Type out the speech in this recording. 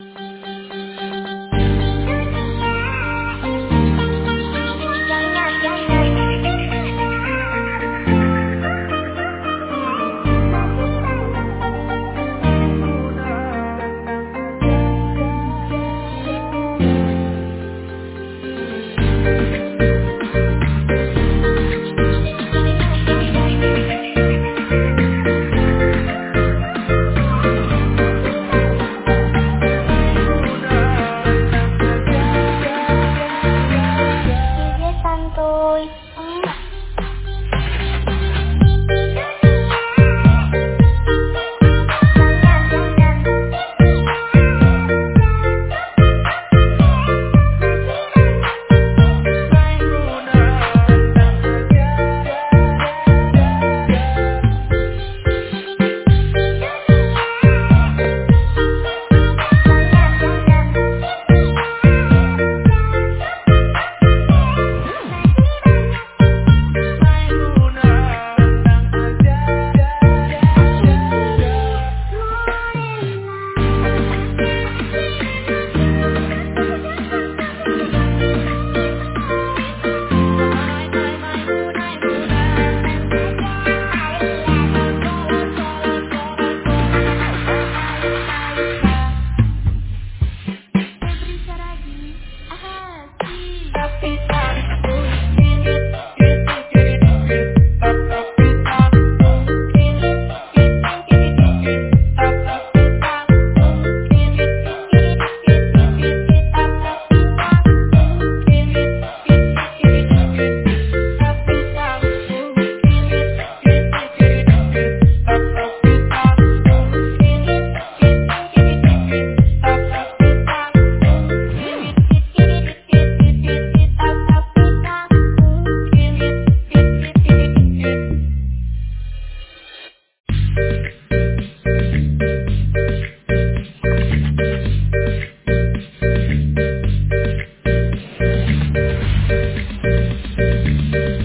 you tôi. It's Thank you.